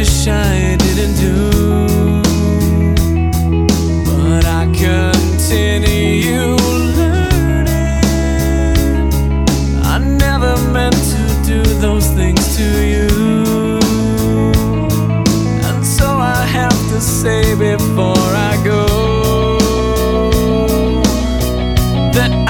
wish I didn't do, but I continue learning. I never meant to do those things to you, and so I have to say before I go that.